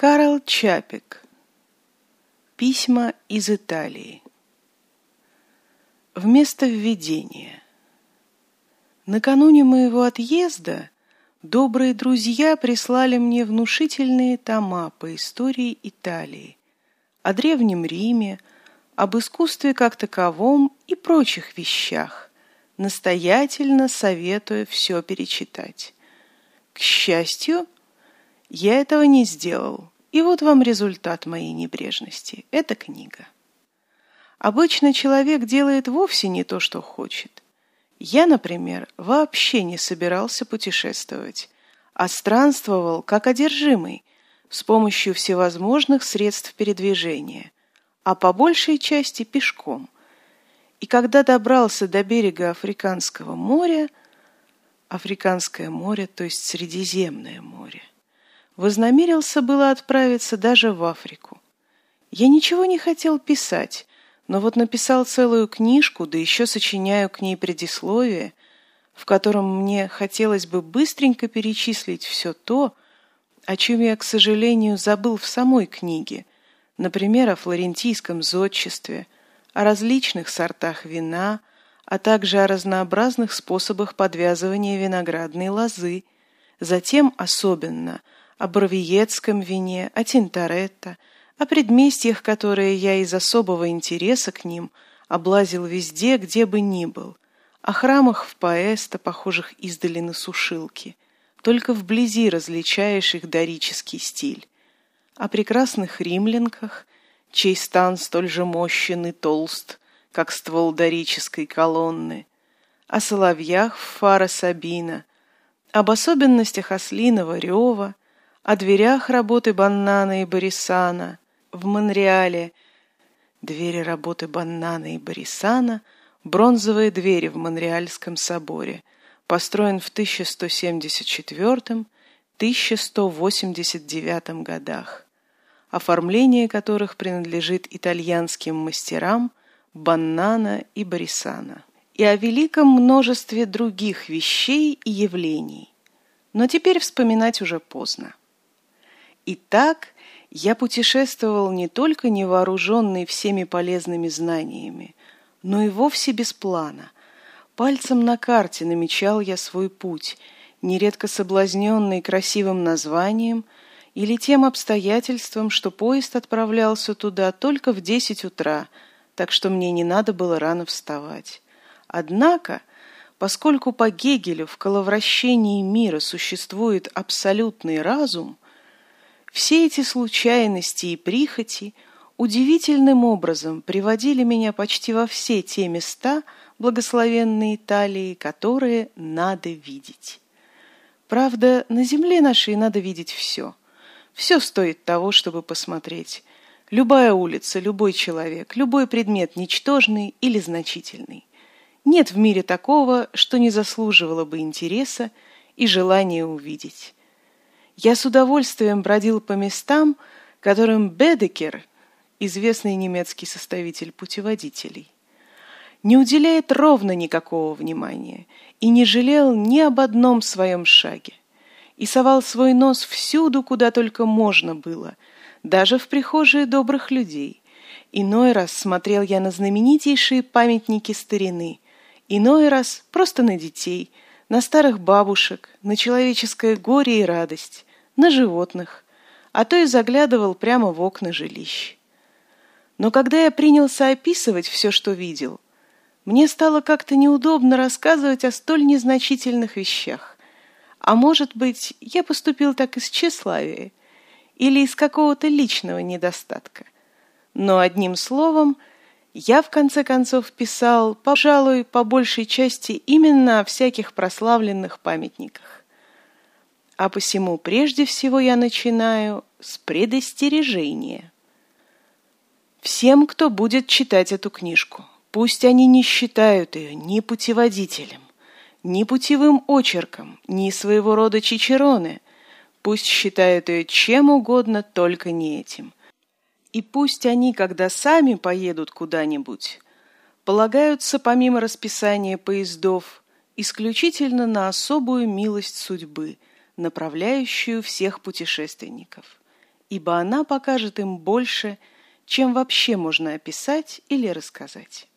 Карл Чапик. Письма из Италии. Вместо введения. Накануне моего отъезда добрые друзья прислали мне внушительные тома по истории Италии, о Древнем Риме, об искусстве как таковом и прочих вещах, настоятельно советуя все перечитать. К счастью, я этого не сделал, и вот вам результат моей небрежности. Это книга. Обычно человек делает вовсе не то, что хочет. Я, например, вообще не собирался путешествовать, а странствовал как одержимый, с помощью всевозможных средств передвижения, а по большей части пешком. И когда добрался до берега Африканского моря, Африканское море, то есть Средиземное море, Вознамерился было отправиться даже в Африку. Я ничего не хотел писать, но вот написал целую книжку, да еще сочиняю к ней предисловие, в котором мне хотелось бы быстренько перечислить все то, о чем я, к сожалению, забыл в самой книге, например, о флорентийском зодчестве, о различных сортах вина, а также о разнообразных способах подвязывания виноградной лозы, затем особенно – о Боровиецком вине, о Тинторетто, о предместьях, которые я из особого интереса к ним облазил везде, где бы ни был, о храмах в Паэсто, похожих издали на сушилки. Только вблизи различаешь их дорический стиль. О прекрасных римлянках, чей стан столь же мощен и толст, как ствол дорической колонны, о соловьях в фара Сабина, об особенностях ослиного рева, о дверях работы Баннана и Борисана в Монреале. Двери работы Баннана и Борисана – бронзовые двери в Монреальском соборе, построен в 1174-1189 годах, оформление которых принадлежит итальянским мастерам Баннана и Борисана, и о великом множестве других вещей и явлений. Но теперь вспоминать уже поздно. И так я путешествовал не только невооруженный всеми полезными знаниями, но и вовсе без плана. Пальцем на карте намечал я свой путь, нередко соблазненный красивым названием или тем обстоятельством, что поезд отправлялся туда только в десять утра, так что мне не надо было рано вставать. Однако, поскольку по Гегелю в коловращении мира существует абсолютный разум, все эти случайности и прихоти удивительным образом приводили меня почти во все те места благословенной Италии, которые надо видеть. Правда, на земле нашей надо видеть все. Все стоит того, чтобы посмотреть. Любая улица, любой человек, любой предмет ничтожный или значительный. Нет в мире такого, что не заслуживало бы интереса и желания увидеть. Я с удовольствием бродил по местам, которым Бедекер, известный немецкий составитель путеводителей, не уделяет ровно никакого внимания и не жалел ни об одном своем шаге, и совал свой нос всюду, куда только можно было, даже в прихожие добрых людей. Иной раз смотрел я на знаменитейшие памятники старины, иной раз просто на детей, на старых бабушек, на человеческое горе и радость, на животных, а то и заглядывал прямо в окна жилищ. Но когда я принялся описывать все, что видел, мне стало как-то неудобно рассказывать о столь незначительных вещах. А может быть, я поступил так из тщеславия или из какого-то личного недостатка. Но одним словом, я в конце концов писал, пожалуй, по большей части именно о всяких прославленных памятниках а посему прежде всего я начинаю с предостережения. Всем, кто будет читать эту книжку, пусть они не считают ее ни путеводителем, ни путевым очерком, ни своего рода чичероны, пусть считают ее чем угодно, только не этим. И пусть они, когда сами поедут куда-нибудь, полагаются помимо расписания поездов исключительно на особую милость судьбы – направляющую всех путешественников. ибо она покажет им больше, чем вообще можно описать или рассказать.